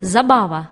забава.